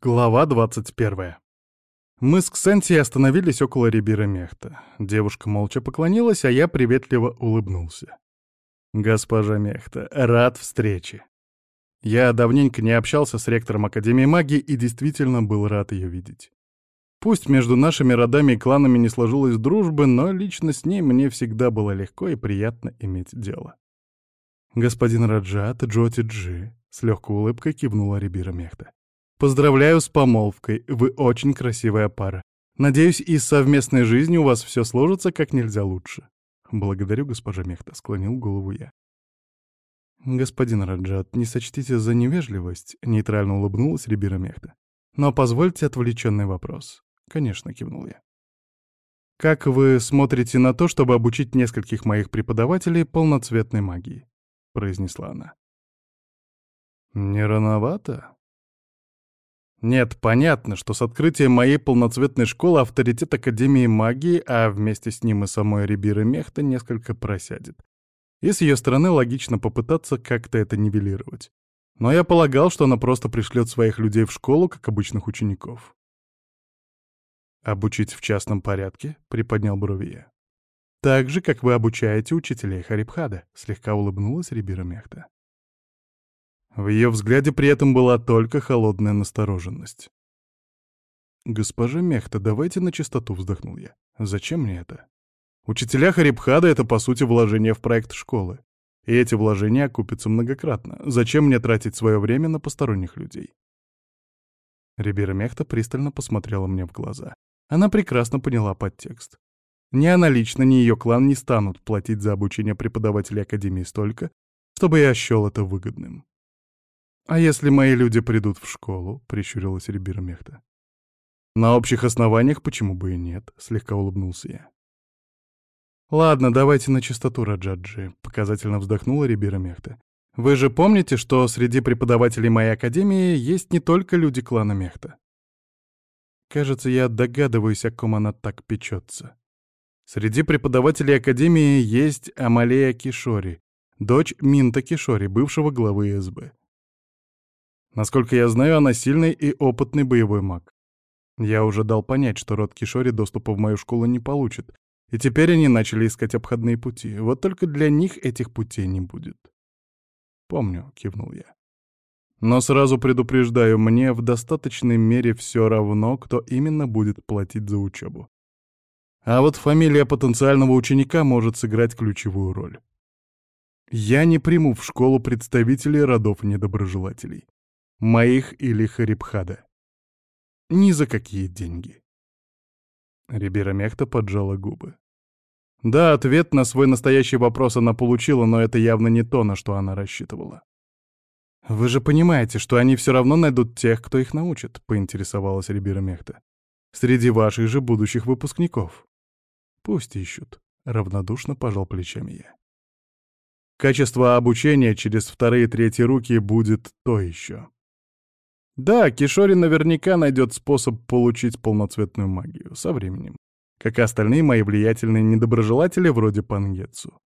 Глава 21. Мы с Ксентией остановились около Рибира Мехта. Девушка молча поклонилась, а я приветливо улыбнулся. «Госпожа Мехта, рад встрече». Я давненько не общался с ректором Академии магии и действительно был рад ее видеть. Пусть между нашими родами и кланами не сложилась дружбы, но лично с ней мне всегда было легко и приятно иметь дело. «Господин Раджат, Джоти Джи», — с легкой улыбкой кивнула Рибира Мехта. Поздравляю с помолвкой, вы очень красивая пара. Надеюсь, и с совместной жизнью у вас все сложится как нельзя лучше. Благодарю, госпожа Мехта, склонил голову я. Господин Раджат, не сочтите за невежливость, нейтрально улыбнулась Рибира Мехта. Но позвольте отвлеченный вопрос. Конечно, кивнул я. Как вы смотрите на то, чтобы обучить нескольких моих преподавателей полноцветной магии? произнесла она. Не рановато? Нет, понятно, что с открытием моей полноцветной школы авторитет Академии магии, а вместе с ним и самой Рибиры Мехта несколько просядет. И с ее стороны логично попытаться как-то это нивелировать. Но я полагал, что она просто пришлет своих людей в школу, как обычных учеников. «Обучить в частном порядке?» — приподнял брови я. «Так же, как вы обучаете учителей Харибхада», — слегка улыбнулась Рибира Мехта. В ее взгляде при этом была только холодная настороженность. «Госпожа Мехта, давайте на чистоту», — вздохнул я. «Зачем мне это? Учителя Харибхада — это, по сути, вложение в проект школы. И эти вложения окупятся многократно. Зачем мне тратить свое время на посторонних людей?» Рибера Мехта пристально посмотрела мне в глаза. Она прекрасно поняла подтекст. Ни она лично, ни ее клан не станут платить за обучение преподавателей Академии столько, чтобы я счел это выгодным. «А если мои люди придут в школу?» — прищурилась Рибира Мехта. «На общих основаниях почему бы и нет?» — слегка улыбнулся я. «Ладно, давайте на чистоту, Раджаджи», — показательно вздохнула Рибира Мехта. «Вы же помните, что среди преподавателей моей академии есть не только люди клана Мехта?» Кажется, я догадываюсь, о ком она так печется. Среди преподавателей академии есть Амалея Кишори, дочь Минта Кишори, бывшего главы СБ. Насколько я знаю, она сильный и опытный боевой маг. Я уже дал понять, что род Кишори доступа в мою школу не получит, и теперь они начали искать обходные пути. Вот только для них этих путей не будет. «Помню», — кивнул я. «Но сразу предупреждаю, мне в достаточной мере все равно, кто именно будет платить за учебу. А вот фамилия потенциального ученика может сыграть ключевую роль. Я не приму в школу представителей родов недоброжелателей моих или Харибхада. Ни за какие деньги. Рибера Мехта поджала губы. Да, ответ на свой настоящий вопрос она получила, но это явно не то, на что она рассчитывала. «Вы же понимаете, что они все равно найдут тех, кто их научит», — поинтересовалась Рибера Мехта. «Среди ваших же будущих выпускников». «Пусть ищут», — равнодушно пожал плечами я. Качество обучения через вторые и третьи руки будет то еще. Да, Кишори наверняка найдет способ получить полноцветную магию со временем, как и остальные мои влиятельные недоброжелатели вроде Пангетсу.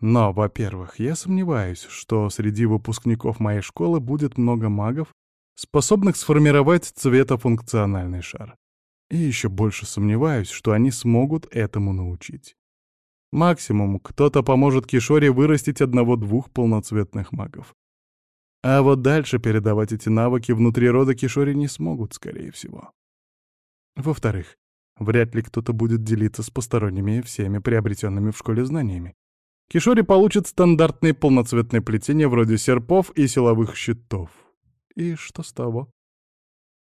Но, во-первых, я сомневаюсь, что среди выпускников моей школы будет много магов, способных сформировать цветофункциональный шар. И еще больше сомневаюсь, что они смогут этому научить. Максимум, кто-то поможет Кишоре вырастить одного-двух полноцветных магов. А вот дальше передавать эти навыки внутри рода Кишори не смогут, скорее всего. Во-вторых, вряд ли кто-то будет делиться с посторонними всеми приобретенными в школе знаниями. Кишори получит стандартные полноцветные плетения вроде серпов и силовых щитов. И что с того?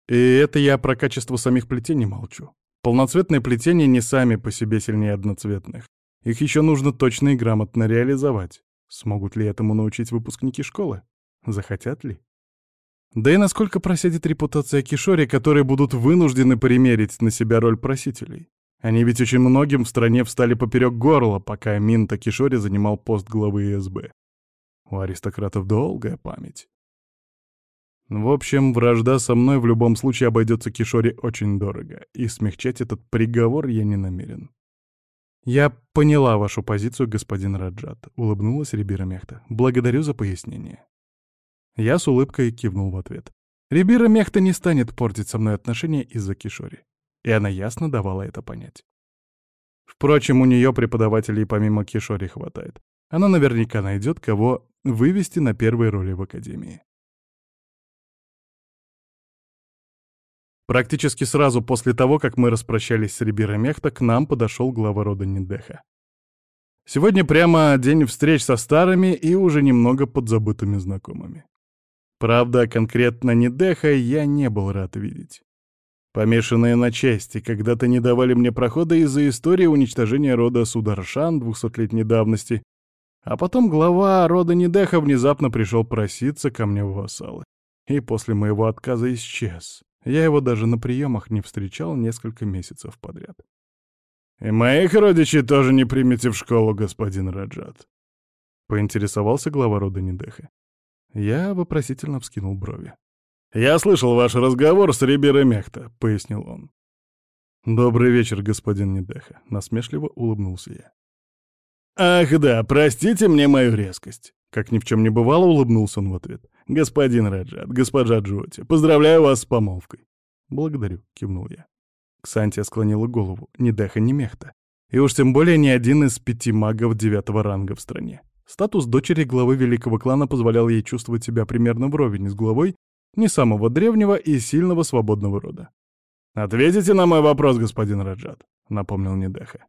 И это я про качество самих плетений молчу. Полноцветные плетения не сами по себе сильнее одноцветных. Их еще нужно точно и грамотно реализовать. Смогут ли этому научить выпускники школы? Захотят ли? Да и насколько просядет репутация Кишори, которые будут вынуждены примерить на себя роль просителей? Они ведь очень многим в стране встали поперек горла, пока Минта Кишори занимал пост главы ИСБ. У аристократов долгая память. В общем, вражда со мной в любом случае обойдется Кишори очень дорого, и смягчать этот приговор я не намерен. «Я поняла вашу позицию, господин Раджат», — улыбнулась Рибира Мехта. «Благодарю за пояснение». Я с улыбкой кивнул в ответ. Рибира Мехта не станет портить со мной отношения из-за Кишори. И она ясно давала это понять. Впрочем, у нее преподавателей помимо Кишори хватает. Она наверняка найдет, кого вывести на первые роли в Академии. Практически сразу после того, как мы распрощались с Рибира Мехта, к нам подошел глава рода Ниндеха. Сегодня прямо день встреч со старыми и уже немного подзабытыми знакомыми. Правда, конкретно Нидеха я не был рад видеть. Помешанные на части, когда-то не давали мне прохода из-за истории уничтожения рода Сударшан двухсотлетней давности, а потом глава рода Нидеха внезапно пришел проситься ко мне в вассалы. И после моего отказа исчез. Я его даже на приемах не встречал несколько месяцев подряд. «И моих родичей тоже не примете в школу, господин Раджат», — поинтересовался глава рода Нидеха. Я вопросительно вскинул брови. «Я слышал ваш разговор с Риберой Мехта», — пояснил он. «Добрый вечер, господин Нидеха», — насмешливо улыбнулся я. «Ах да, простите мне мою резкость», — как ни в чем не бывало, улыбнулся он в ответ. «Господин Раджат, госпожа Джоти, поздравляю вас с помолвкой». «Благодарю», — кивнул я. Ксантия склонила голову, ни Деха, ни Мехта. И уж тем более ни один из пяти магов девятого ранга в стране. Статус дочери главы великого клана позволял ей чувствовать себя примерно вровень с главой не самого древнего и сильного свободного рода. «Ответите на мой вопрос, господин Раджат», — напомнил Недеха.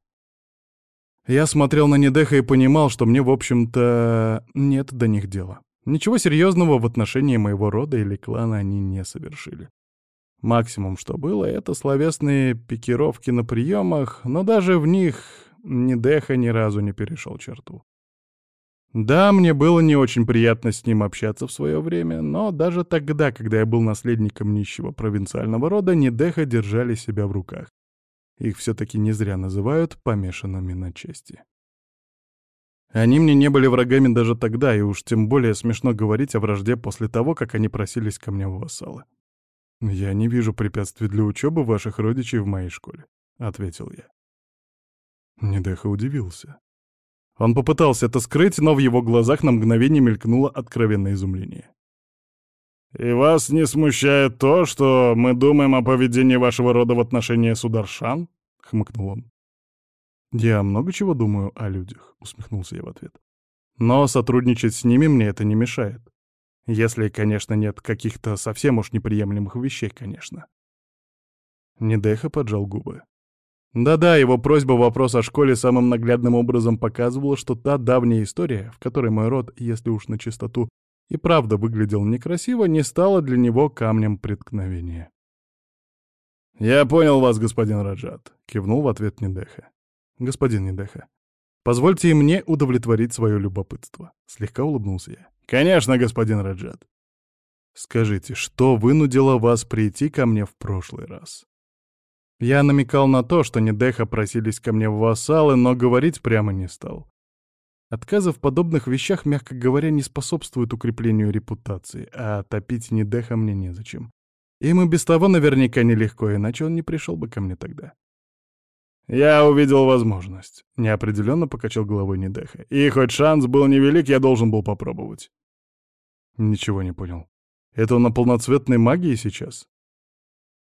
Я смотрел на Недеха и понимал, что мне, в общем-то, нет до них дела. Ничего серьезного в отношении моего рода или клана они не совершили. Максимум, что было, это словесные пикировки на приемах, но даже в них Недеха ни разу не перешел черту. Да, мне было не очень приятно с ним общаться в свое время, но даже тогда, когда я был наследником нищего провинциального рода, Недеха держали себя в руках. Их все-таки не зря называют помешанными на чести. Они мне не были врагами даже тогда, и уж тем более смешно говорить о вражде после того, как они просились ко мне в вассалы. «Я не вижу препятствий для учебы ваших родичей в моей школе», — ответил я. Недеха удивился. Он попытался это скрыть, но в его глазах на мгновение мелькнуло откровенное изумление. «И вас не смущает то, что мы думаем о поведении вашего рода в отношении Сударшан?» — хмыкнул он. «Я много чего думаю о людях», — усмехнулся я в ответ. «Но сотрудничать с ними мне это не мешает. Если, конечно, нет каких-то совсем уж неприемлемых вещей, конечно. Недеха поджал губы. Да-да, его просьба вопрос о школе самым наглядным образом показывала, что та давняя история, в которой мой род, если уж на чистоту, и правда выглядел некрасиво, не стала для него камнем преткновения. «Я понял вас, господин Раджат», — кивнул в ответ Недеха. «Господин Недеха, позвольте мне удовлетворить свое любопытство», — слегка улыбнулся я. «Конечно, господин Раджат». «Скажите, что вынудило вас прийти ко мне в прошлый раз?» Я намекал на то, что Недеха просились ко мне в вассалы, но говорить прямо не стал. Отказы в подобных вещах, мягко говоря, не способствуют укреплению репутации, а топить Недеха мне незачем. Им и без того наверняка нелегко, иначе он не пришел бы ко мне тогда. «Я увидел возможность», — неопределенно покачал головой Недеха. «И хоть шанс был невелик, я должен был попробовать». Ничего не понял. Это он на полноцветной магии сейчас?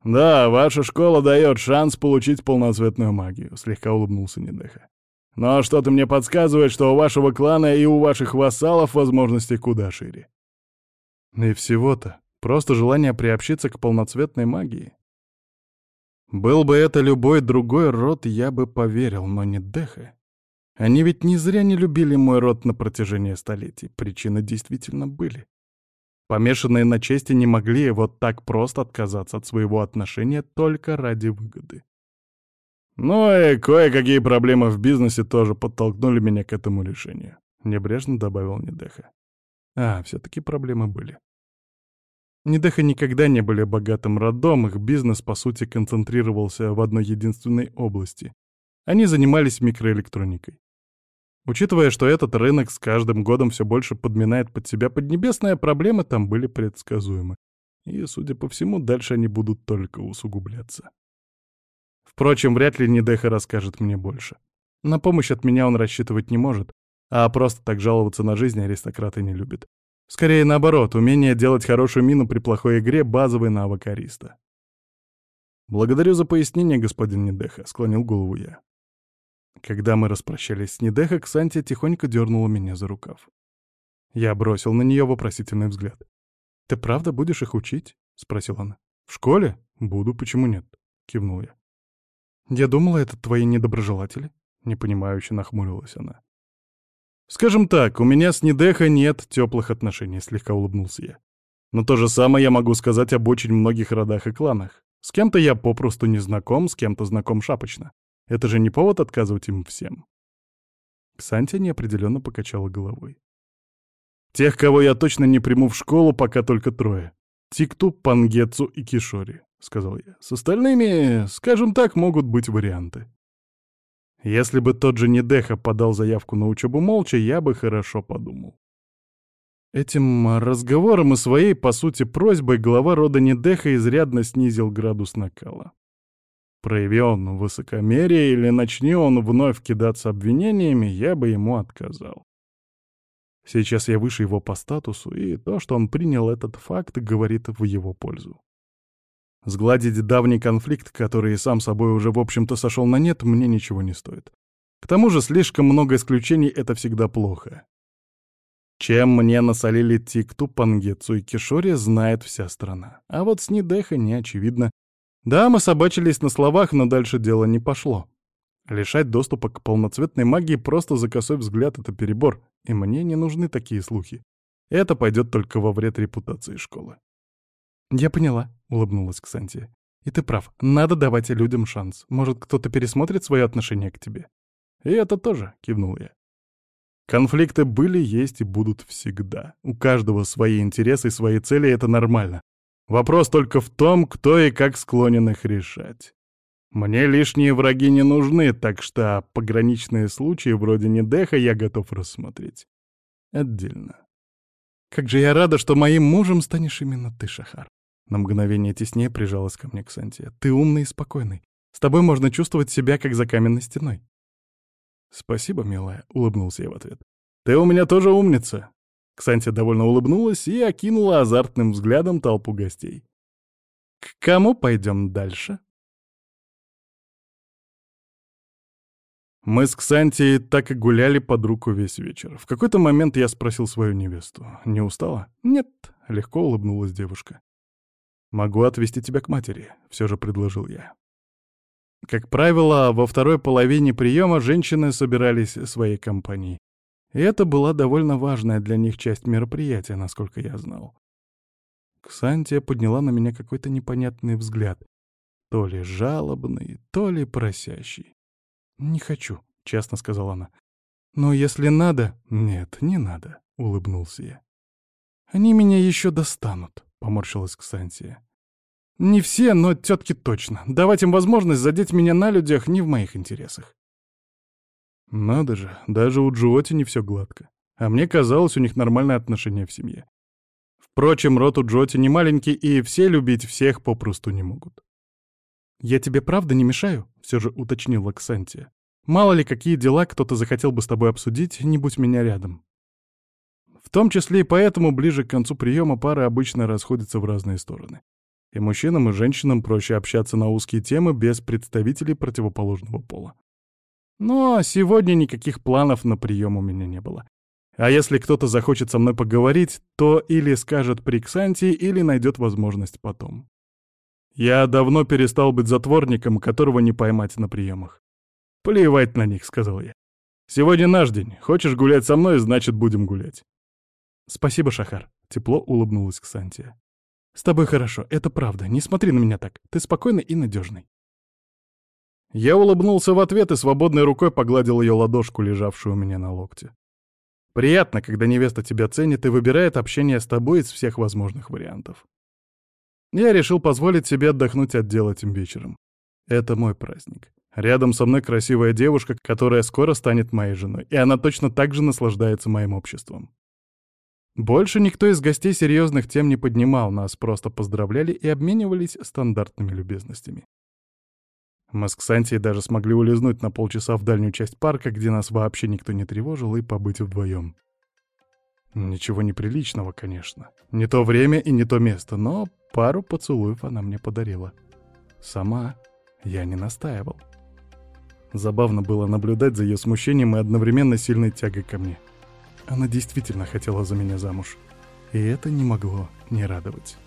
Да, ваша школа дает шанс получить полноцветную магию, слегка улыбнулся Недеха. Но что-то мне подсказывает, что у вашего клана и у ваших вассалов возможности куда шире. И всего-то. Просто желание приобщиться к полноцветной магии. Был бы это любой другой род, я бы поверил, но не Деха. Они ведь не зря не любили мой род на протяжении столетий. Причины действительно были. Помешанные на чести не могли вот так просто отказаться от своего отношения только ради выгоды. «Ну и кое-какие проблемы в бизнесе тоже подтолкнули меня к этому решению», — небрежно добавил Недеха. А, все-таки проблемы были. Недеха никогда не были богатым родом, их бизнес, по сути, концентрировался в одной единственной области. Они занимались микроэлектроникой. Учитывая, что этот рынок с каждым годом все больше подминает под себя поднебесные, проблемы там были предсказуемы. И, судя по всему, дальше они будут только усугубляться. Впрочем, вряд ли Недеха расскажет мне больше. На помощь от меня он рассчитывать не может, а просто так жаловаться на жизнь аристократы не любят. Скорее наоборот, умение делать хорошую мину при плохой игре — базовый навык ариста. «Благодарю за пояснение, господин Недеха», — склонил голову я. Когда мы распрощались с Недеха, Ксантия тихонько дернула меня за рукав. Я бросил на нее вопросительный взгляд. «Ты правда будешь их учить?» — спросила она. «В школе? Буду, почему нет?» — кивнул я. «Я думала, это твои недоброжелатели?» — непонимающе нахмурилась она. «Скажем так, у меня с Недеха нет теплых отношений», — слегка улыбнулся я. «Но то же самое я могу сказать об очень многих родах и кланах. С кем-то я попросту не знаком, с кем-то знаком шапочно. Это же не повод отказывать им всем». Ксантия неопределенно покачала головой. «Тех, кого я точно не приму в школу, пока только трое. Тикту, Пангетсу и Кишори», — сказал я. «С остальными, скажем так, могут быть варианты». Если бы тот же Недеха подал заявку на учебу молча, я бы хорошо подумал. Этим разговором и своей, по сути, просьбой глава рода Недеха изрядно снизил градус накала. Прояви он высокомерие или начни он вновь кидаться обвинениями, я бы ему отказал. Сейчас я выше его по статусу, и то, что он принял этот факт, говорит в его пользу. Сгладить давний конфликт, который сам собой уже, в общем-то, сошел на нет, мне ничего не стоит. К тому же слишком много исключений — это всегда плохо. Чем мне насолили Тикту, Пангетсу и Кишори, знает вся страна. А вот с Нидеха не очевидно. Да, мы собачились на словах, но дальше дело не пошло. Лишать доступа к полноцветной магии просто за косой взгляд — это перебор, и мне не нужны такие слухи. Это пойдет только во вред репутации школы. «Я поняла», — улыбнулась Ксантия. «И ты прав, надо давать людям шанс. Может, кто-то пересмотрит свое отношение к тебе?» «И это тоже», — кивнул я. Конфликты были, есть и будут всегда. У каждого свои интересы и свои цели, и это нормально. Вопрос только в том, кто и как склонен их решать. Мне лишние враги не нужны, так что пограничные случаи вроде Недеха я готов рассмотреть. Отдельно. Как же я рада, что моим мужем станешь именно ты, Шахар. На мгновение теснее прижалась ко мне Ксантия. «Ты умный и спокойный. С тобой можно чувствовать себя, как за каменной стеной». «Спасибо, милая», — улыбнулся я в ответ. «Ты у меня тоже умница». Ксантия довольно улыбнулась и окинула азартным взглядом толпу гостей. «К кому пойдем дальше?» Мы с Ксантией так и гуляли под руку весь вечер. В какой-то момент я спросил свою невесту. «Не устала?» «Нет», — легко улыбнулась девушка. «Могу отвезти тебя к матери», — все же предложил я. Как правило, во второй половине приема женщины собирались своей компанией. И это была довольно важная для них часть мероприятия, насколько я знал. Ксантия подняла на меня какой-то непонятный взгляд. То ли жалобный, то ли просящий. «Не хочу», — честно сказала она. «Но если надо...» «Нет, не надо», — улыбнулся я. «Они меня еще достанут», — поморщилась Ксантия. «Не все, но тетки точно. Давать им возможность задеть меня на людях не в моих интересах». Надо же, даже у Джоти не все гладко. А мне казалось, у них нормальные отношения в семье. Впрочем, рот у Джоти не маленький, и все любить всех попросту не могут. «Я тебе правда не мешаю?» — все же уточнила Ксантия. «Мало ли, какие дела кто-то захотел бы с тобой обсудить, не будь меня рядом». В том числе и поэтому ближе к концу приема пары обычно расходятся в разные стороны. И мужчинам, и женщинам проще общаться на узкие темы без представителей противоположного пола. Но сегодня никаких планов на прием у меня не было. А если кто-то захочет со мной поговорить, то или скажет при Ксантии, или найдет возможность потом. Я давно перестал быть затворником, которого не поймать на приемах. «Плевать на них», — сказал я. «Сегодня наш день. Хочешь гулять со мной, значит, будем гулять». «Спасибо, Шахар», — тепло улыбнулась Ксантия. «С тобой хорошо, это правда. Не смотри на меня так. Ты спокойный и надежный. Я улыбнулся в ответ и свободной рукой погладил ее ладошку, лежавшую у меня на локте. Приятно, когда невеста тебя ценит и выбирает общение с тобой из всех возможных вариантов. Я решил позволить себе отдохнуть от дел этим вечером. Это мой праздник. Рядом со мной красивая девушка, которая скоро станет моей женой, и она точно так же наслаждается моим обществом. Больше никто из гостей серьезных тем не поднимал, нас просто поздравляли и обменивались стандартными любезностями. Мы с Ксантией даже смогли улизнуть на полчаса в дальнюю часть парка, где нас вообще никто не тревожил, и побыть вдвоем. Ничего неприличного, конечно. Не то время и не то место, но пару поцелуев она мне подарила. Сама я не настаивал. Забавно было наблюдать за ее смущением и одновременно сильной тягой ко мне. Она действительно хотела за меня замуж. И это не могло не радовать.